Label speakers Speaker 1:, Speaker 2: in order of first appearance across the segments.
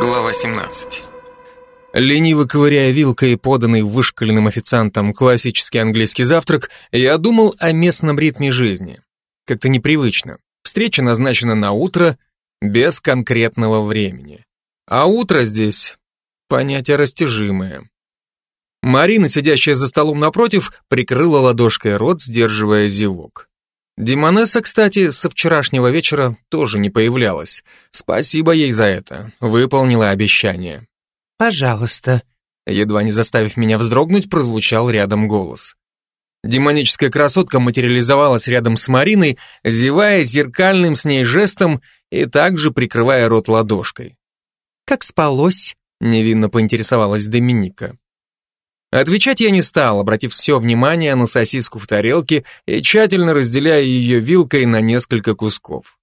Speaker 1: Глава 17.
Speaker 2: Лениво ковыряя вилкой поданный вышкаленным официантом классический английский завтрак, я думал о местном ритме жизни. Как-то непривычно. Встреча назначена на утро, без конкретного времени. А утро здесь — понятие растяжимое. Марина, сидящая за столом напротив, прикрыла ладошкой рот, сдерживая зевок. Димонесса, кстати, со вчерашнего вечера тоже не появлялась. Спасибо ей за это. Выполнила обещание.
Speaker 3: «Пожалуйста»,
Speaker 2: едва не заставив меня вздрогнуть, прозвучал рядом голос. Демоническая красотка материализовалась рядом с Мариной, зевая зеркальным с ней жестом и также прикрывая рот ладошкой.
Speaker 3: «Как спалось?»
Speaker 2: — невинно поинтересовалась Доминика. Отвечать я не стал, обратив все внимание на сосиску в тарелке и тщательно разделяя ее вилкой на несколько кусков.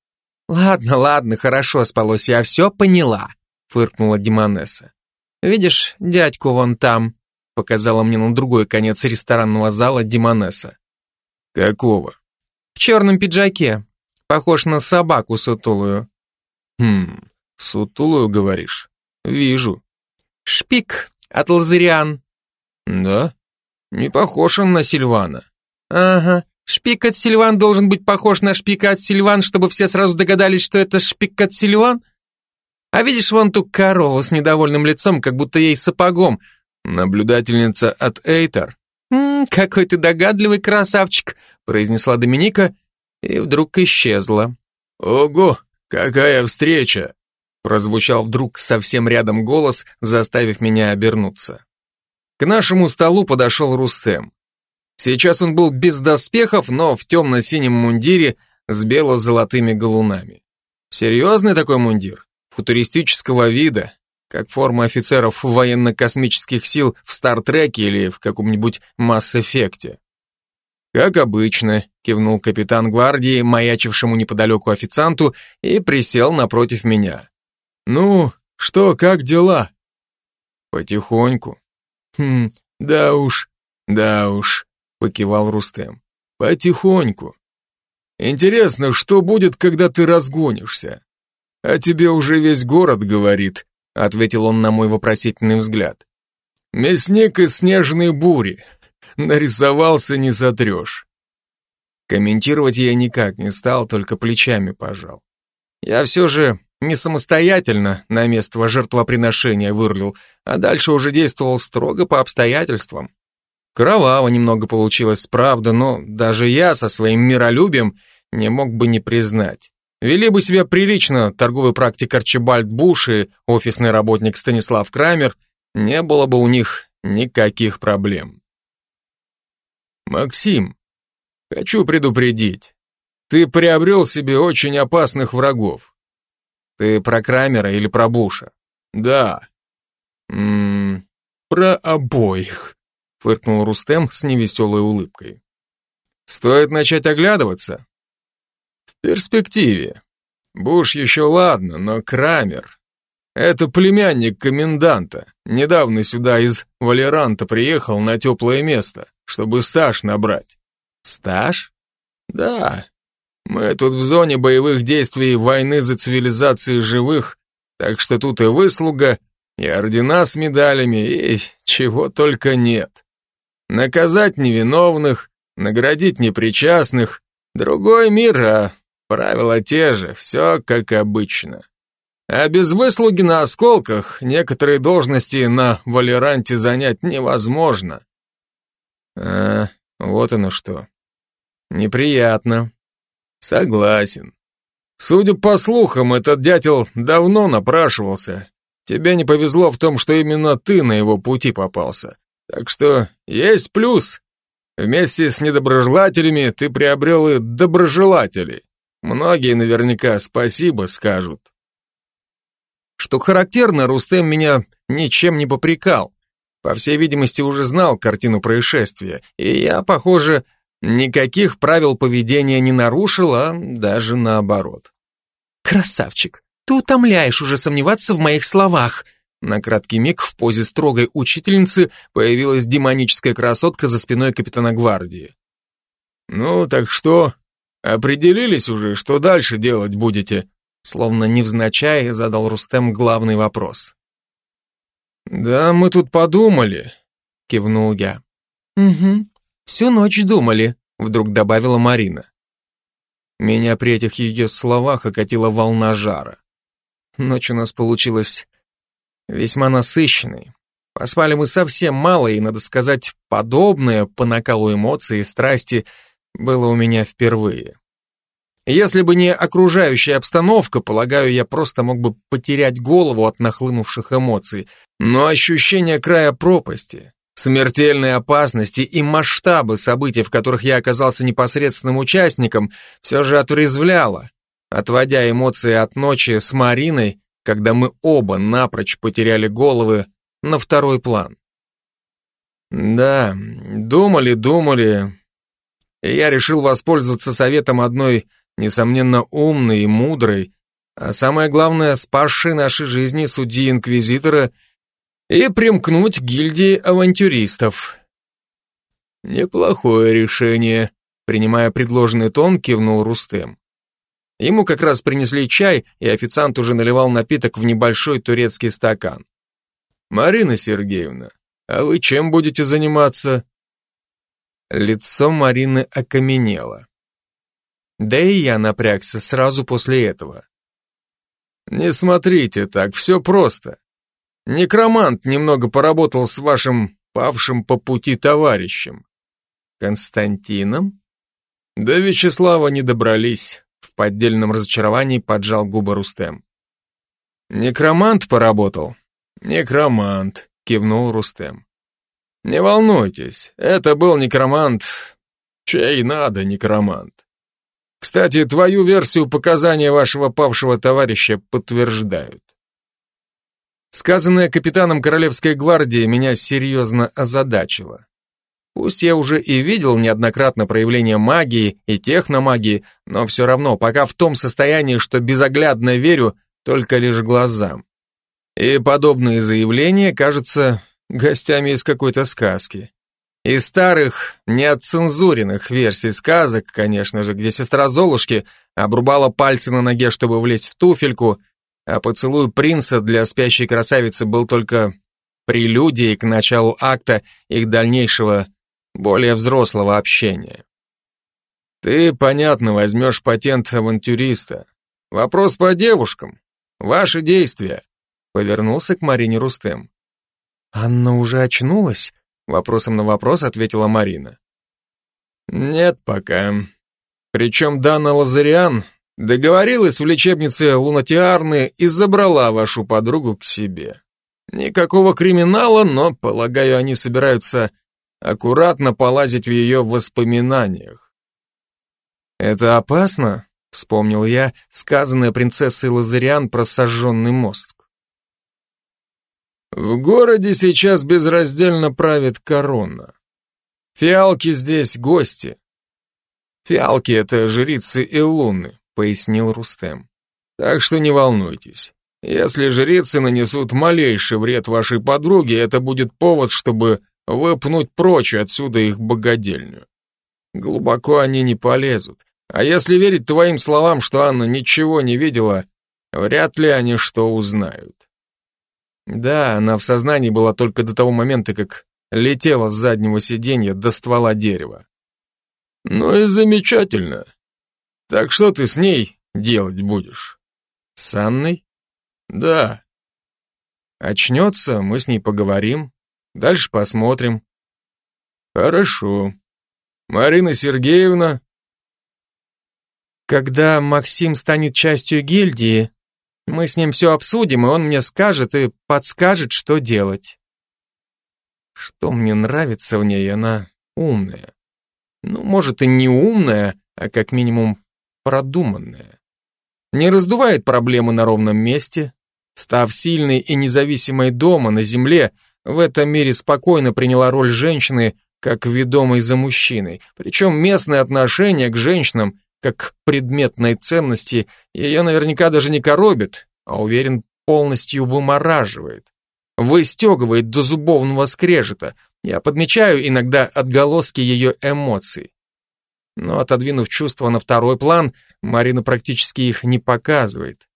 Speaker 3: «Ладно, ладно, хорошо спалось, я все поняла», — фыркнула Димонесса. «Видишь, дядьку вон там», — показала мне на другой конец ресторанного зала Димонесса.
Speaker 2: «Какого?»
Speaker 3: «В черном пиджаке. Похож на собаку сутулую».
Speaker 2: «Хм, сутулую, говоришь? Вижу».
Speaker 3: «Шпик от Лазариан»,
Speaker 2: да? Не похож он на Сильвана.
Speaker 3: Ага. Шпик от Сильван должен быть похож на шпика от Сильван, чтобы все сразу догадались, что это шпик от Сильван? А видишь вон ту корову с недовольным лицом, как будто ей сапогом.
Speaker 2: Наблюдательница от Эйтер.
Speaker 3: «М -м, какой ты догадливый красавчик», произнесла Доминика и вдруг исчезла.
Speaker 2: «Ого, какая встреча!» прозвучал вдруг совсем рядом голос, заставив меня обернуться. К нашему столу подошел Рустем. Сейчас он был без доспехов, но в темно-синем мундире с бело-золотыми галунами. Серьезный такой мундир, футуристического вида, как форма офицеров военно-космических сил в Стартреке или в каком-нибудь Масс-эффекте. «Как обычно», — кивнул капитан гвардии, маячившему неподалеку официанту, и присел напротив меня. «Ну, что, как дела?» «Потихоньку», «Хм, да уж, да уж», — покивал Рустем. «Потихоньку. Интересно, что будет, когда ты разгонишься? А тебе уже весь город говорит», — ответил он на мой вопросительный взгляд. «Мясник из снежной бури. Нарисовался, не сотрешь». Комментировать я никак не стал, только плечами пожал. Я все же не самостоятельно на место жертвоприношения вырулил, а дальше уже действовал строго по обстоятельствам. Кроваво немного получилось, правда, но даже я со своим миролюбием не мог бы не признать. Вели бы себя прилично торговый практик Арчибальд Буш и офисный работник Станислав Крамер, не было бы у них никаких проблем. Максим, хочу предупредить, ты приобрел себе очень опасных врагов. Ты про Крамера или про Буша? Да. Ммм, про обоих, фыркнул Рустем с невеселой улыбкой. Стоит начать оглядываться? В перспективе. Буш еще ладно, но Крамер... Это племянник коменданта. Недавно сюда из Валеранта приехал на теплое место, чтобы стаж набрать. Стаж? Да, мы тут в зоне боевых действий войны за цивилизации живых, так что тут и выслуга, и ордена с медалями, и чего только нет. Наказать невиновных, наградить непричастных, другой мир, а правила те же, все как обычно. А без выслуги на осколках некоторые должности на Валеранте занять невозможно. А, вот оно что. Неприятно. Согласен. Судя по слухам, этот дятел давно напрашивался. Тебе не повезло в том, что именно ты на его пути попался. Так что есть плюс. Вместе с недоброжелателями ты приобрел и доброжелателей. Многие наверняка спасибо скажут. Что характерно, Рустем меня ничем не попрекал. По всей видимости, уже знал картину происшествия, и я, похоже, Никаких правил поведения не нарушил, а даже наоборот.
Speaker 3: «Красавчик, ты утомляешь уже сомневаться в моих словах», на краткий миг в позе строгой учительницы появилась демоническая красотка за спиной капитана гвардии.
Speaker 2: «Ну, так что? Определились уже, что дальше делать будете?» Словно невзначай задал Рустем главный вопрос. «Да, мы тут подумали», — кивнул я.
Speaker 3: «Угу, всю ночь думали», — вдруг добавила Марина.
Speaker 2: Меня при этих ее словах окатила волна жара. Ночь у нас получилась весьма насыщенной. Поспали мы совсем мало, и, надо сказать, подобное по накалу эмоций и страсти было у меня впервые. Если бы не окружающая обстановка, полагаю, я просто мог бы потерять голову от нахлынувших эмоций. Но ощущение края пропасти, смертельной опасности и масштабы событий, в которых я оказался непосредственным участником, все же отрезвляло, отводя эмоции от ночи с Мариной, когда мы оба напрочь потеряли головы, на второй план. Да, думали, думали, и я решил воспользоваться советом одной несомненно, умный и мудрый, а самое главное, спасший наши жизни судьи-инквизитора и примкнуть к гильдии авантюристов. Неплохое решение, принимая предложенный тон, кивнул Рустем. Ему как раз принесли чай, и официант уже наливал напиток в небольшой турецкий стакан. «Марина Сергеевна, а вы чем будете заниматься?» Лицо Марины окаменело. Да и я напрягся сразу после этого. Не смотрите так, все просто. Некромант немного поработал с вашим павшим по пути товарищем. Константином? До Вячеслава не добрались. В поддельном разочаровании поджал губы Рустем. Некромант поработал? Некромант, кивнул Рустем. Не волнуйтесь, это был некромант, чей надо некромант. Кстати, твою версию показания вашего павшего товарища подтверждают. Сказанное капитаном Королевской гвардии меня серьезно озадачило. Пусть я уже и видел неоднократно проявление магии и техномагии, но все равно пока в том состоянии, что безоглядно верю только лишь глазам. И подобные заявления кажутся гостями из какой-то сказки. Из старых, неотцензуренных версий сказок, конечно же, где сестра Золушки обрубала пальцы на ноге, чтобы влезть в туфельку, а поцелуй принца для спящей красавицы был только прелюдией к началу акта их дальнейшего, более взрослого общения. Ты, понятно, возьмешь патент авантюриста. Вопрос по девушкам. Ваши действия. Повернулся к Марине Рустем.
Speaker 3: Анна уже очнулась?
Speaker 2: Вопросом на вопрос ответила Марина. Нет пока. Причем Дана Лазариан договорилась в лечебнице Лунатиарны и забрала вашу подругу к себе. Никакого криминала, но, полагаю, они собираются аккуратно полазить в ее воспоминаниях. «Это опасно?» — вспомнил я, сказанное принцессой Лазариан про сожженный мост. В городе сейчас безраздельно правит корона. Фиалки здесь гости. Фиалки — это жрицы и луны, пояснил Рустем. Так что не волнуйтесь. Если жрицы нанесут малейший вред вашей подруге, это будет повод, чтобы выпнуть прочь отсюда их богадельню. Глубоко они не полезут. А если верить твоим словам, что Анна ничего не видела, вряд ли они что узнают. Да, она в сознании была только до того момента, как летела с заднего сиденья до ствола дерева. Ну и замечательно. Так что ты с ней делать будешь? С Анной? Да. Очнется, мы с ней поговорим. Дальше посмотрим. Хорошо. Марина Сергеевна?
Speaker 3: Когда Максим станет частью гильдии, мы с ним все обсудим, и он мне скажет и подскажет, что делать. Что мне нравится в ней, она умная. Ну, может, и не умная, а как минимум продуманная. Не раздувает проблемы на ровном месте, став сильной и независимой дома на земле, в этом мире спокойно приняла роль женщины, как ведомой за мужчиной. Причем местное отношение к женщинам как к предметной ценности, ее наверняка даже не коробит, а уверен, полностью вымораживает. Выстегивает до зубовного скрежета. Я подмечаю иногда отголоски ее эмоций. Но отодвинув чувства на второй план, Марина практически их не показывает.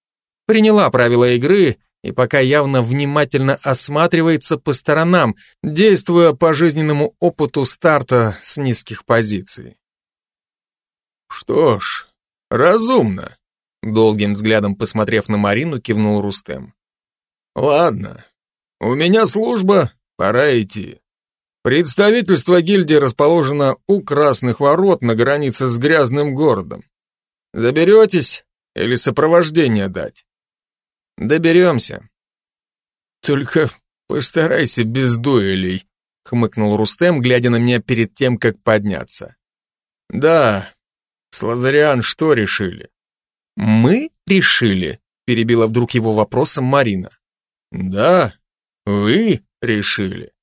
Speaker 3: Приняла правила игры и пока явно внимательно осматривается по сторонам, действуя по жизненному опыту старта с низких позиций.
Speaker 2: Что ж, разумно. Долгим взглядом посмотрев на Марину, кивнул Рустем. Ладно, у меня служба, пора идти. Представительство гильдии расположено у Красных Ворот на границе с Грязным городом. Доберетесь или сопровождение дать?
Speaker 3: Доберемся.
Speaker 2: Только постарайся без дуэлей, хмыкнул Рустем, глядя на меня перед тем, как подняться. Да, с Лазариан что решили?
Speaker 3: Мы решили, перебила вдруг его вопросом Марина.
Speaker 2: Да, вы решили.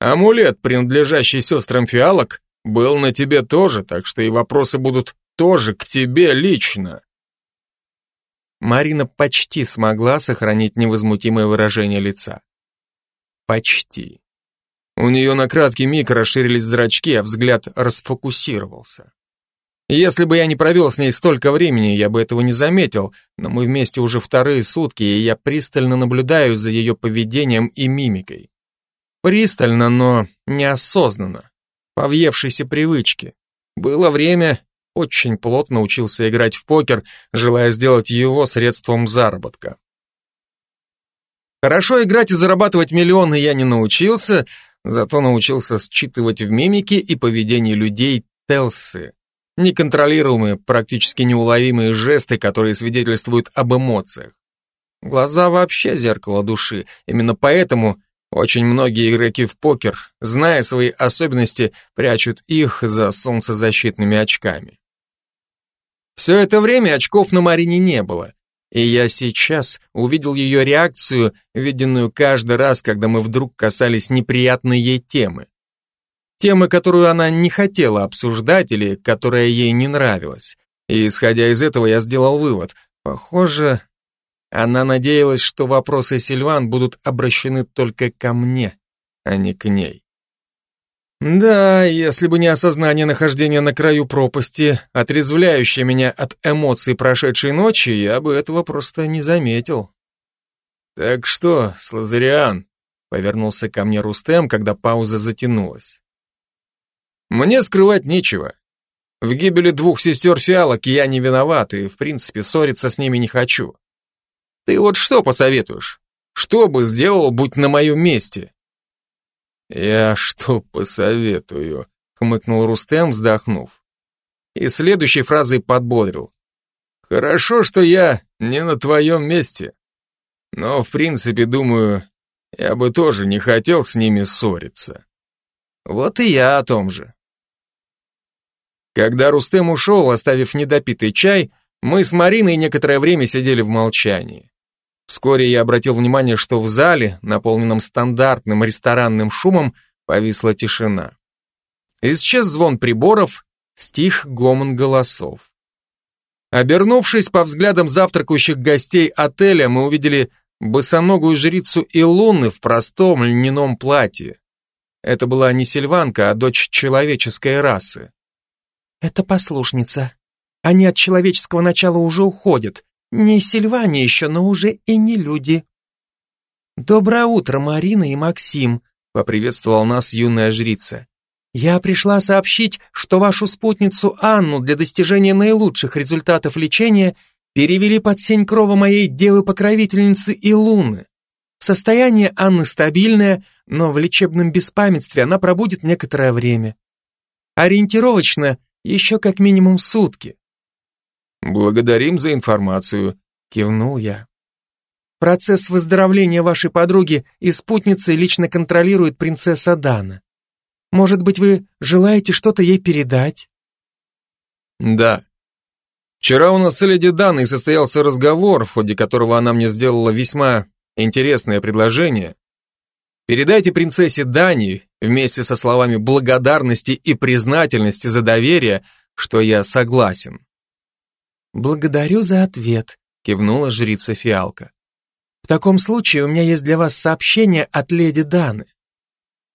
Speaker 2: Амулет, принадлежащий сестрам фиалок, был на тебе тоже, так что и вопросы будут тоже к тебе лично.
Speaker 3: Марина почти смогла сохранить невозмутимое выражение лица. Почти. У нее на краткий миг расширились зрачки, а взгляд расфокусировался. Если бы я не провел с ней столько времени, я бы этого не заметил, но мы вместе уже вторые сутки, и я пристально наблюдаю за ее поведением и мимикой. Пристально, но неосознанно, по въевшейся привычке. Было время, очень плотно учился играть в покер, желая сделать его средством заработка. Хорошо играть и зарабатывать миллионы я не научился, зато научился считывать в мимике и поведении людей телсы. Неконтролируемые, практически неуловимые жесты, которые свидетельствуют об эмоциях. Глаза вообще зеркало души, именно поэтому очень многие игроки в покер, зная свои особенности, прячут их за солнцезащитными очками. Все это время очков на Марине не было, и я сейчас увидел ее реакцию, виденную каждый раз, когда мы вдруг касались неприятной ей темы. Темы, которую она не хотела обсуждать или которая ей не нравилась. И исходя из этого я сделал вывод. Похоже, она надеялась, что вопросы Сильван будут обращены только ко мне, а не к ней. Да, если бы не осознание нахождения на краю пропасти, отрезвляющее меня от эмоций прошедшей ночи, я бы этого просто не заметил.
Speaker 2: Так что, Слазариан, повернулся ко мне Рустем, когда пауза затянулась. Мне скрывать нечего. В гибели двух сестер фиалок я не виноват и, в принципе, ссориться с ними не хочу. Ты вот что посоветуешь? Что бы сделал, будь на моем месте? «Я что посоветую?» — хмыкнул Рустем, вздохнув. И следующей фразой подбодрил. «Хорошо, что я не на твоем месте. Но, в принципе, думаю, я бы тоже не хотел с ними ссориться». Вот и я о том же. Когда Рустем ушел, оставив недопитый чай, мы с Мариной некоторое время сидели в молчании. Вскоре я обратил внимание, что в зале, наполненном стандартным ресторанным шумом, повисла тишина. Исчез звон приборов, стих гомон голосов. Обернувшись по взглядам завтракающих гостей отеля, мы увидели босоногую жрицу Илуны в простом льняном платье. Это была не сильванка, а дочь человеческой расы.
Speaker 3: «Это послушница. Они от человеческого начала уже уходят. Не Сильване еще, но уже и не люди. Доброе утро, Марина и Максим, поприветствовал нас юная жрица. Я пришла сообщить, что вашу спутницу Анну для достижения наилучших результатов лечения перевели под сень крова моей девы-покровительницы Илуны. Состояние Анны стабильное, но в лечебном беспамятстве она пробудет некоторое время. Ориентировочно еще как минимум сутки.
Speaker 2: «Благодарим за информацию», — кивнул я.
Speaker 3: «Процесс выздоровления вашей подруги и спутницы лично контролирует принцесса Дана. Может быть, вы желаете что-то ей передать?»
Speaker 2: «Да. Вчера у нас с леди Даной состоялся разговор, в ходе которого она мне сделала весьма интересное предложение. Передайте принцессе Дани вместе со словами благодарности и признательности за доверие, что я согласен.
Speaker 3: «Благодарю за ответ», — кивнула жрица Фиалка. «В таком случае у меня есть для вас сообщение от леди Даны.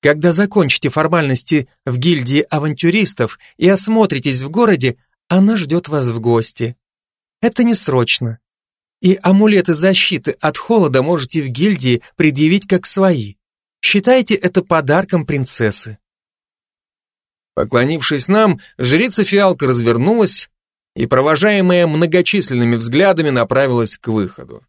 Speaker 3: Когда закончите формальности в гильдии авантюристов и осмотритесь в городе, она ждет вас в гости. Это не срочно. И амулеты защиты от холода можете в гильдии предъявить как свои. Считайте это подарком принцессы.
Speaker 2: Поклонившись нам, жрица фиалка развернулась и, провожаемая многочисленными взглядами, направилась к выходу.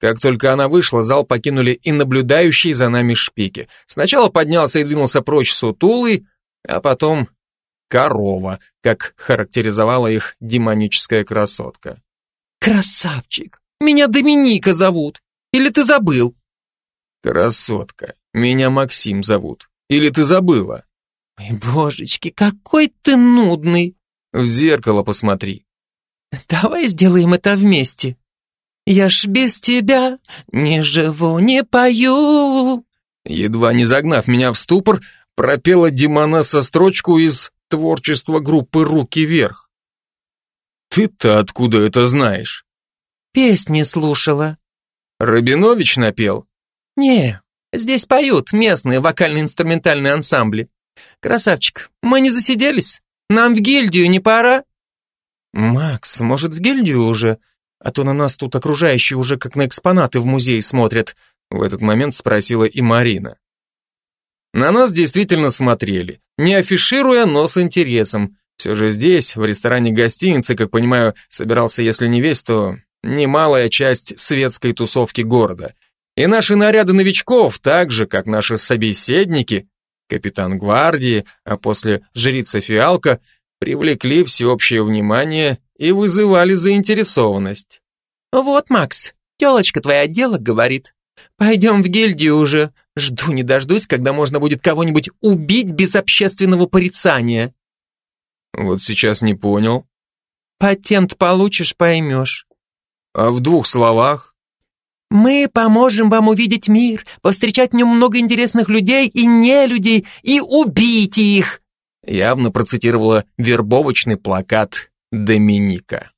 Speaker 2: Как только она вышла, зал покинули и наблюдающие за нами шпики. Сначала поднялся и двинулся прочь сутулый, а потом корова, как характеризовала их демоническая красотка.
Speaker 3: «Красавчик! Меня Доминика зовут! Или ты забыл?»
Speaker 2: «Красотка! Меня Максим зовут! Или ты забыла?»
Speaker 3: «Ой, божечки, какой ты нудный!»
Speaker 2: «В зеркало посмотри!»
Speaker 3: «Давай сделаем это вместе!» «Я ж без тебя не живу, не пою!»
Speaker 2: Едва не загнав меня в ступор, пропела Димонеса строчку из творчества группы «Руки вверх». «Ты-то откуда это знаешь?»
Speaker 3: «Песни слушала».
Speaker 2: «Рабинович напел?»
Speaker 3: «Не, здесь поют местные вокально-инструментальные ансамбли. Красавчик, мы не засиделись? Нам в гильдию не пора?» «Макс, может, в гильдию уже? А то на нас тут окружающие уже как на экспонаты в музей смотрят», в этот момент спросила и Марина.
Speaker 2: На нас действительно смотрели, не афишируя, но с интересом. Все же здесь, в ресторане гостиницы, как понимаю, собирался, если не весь, то немалая часть светской тусовки города. И наши наряды новичков, так же, как наши собеседники, капитан гвардии, а после жрица Фиалка, привлекли всеобщее внимание и вызывали заинтересованность.
Speaker 3: «Вот, Макс, телочка твоя дело говорит. Пойдем в гильдию уже. Жду не дождусь, когда можно будет кого-нибудь убить без общественного порицания».
Speaker 2: Вот сейчас не понял.
Speaker 3: Патент получишь, поймешь.
Speaker 2: А в двух словах?
Speaker 3: Мы поможем вам увидеть мир, повстречать в нем много интересных людей и не людей, и убить их.
Speaker 2: Явно процитировала вербовочный плакат Доминика.